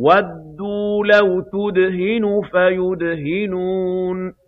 وَدُّوا لَوْ تُدْهِنُ فَيُدْهِنُونَ.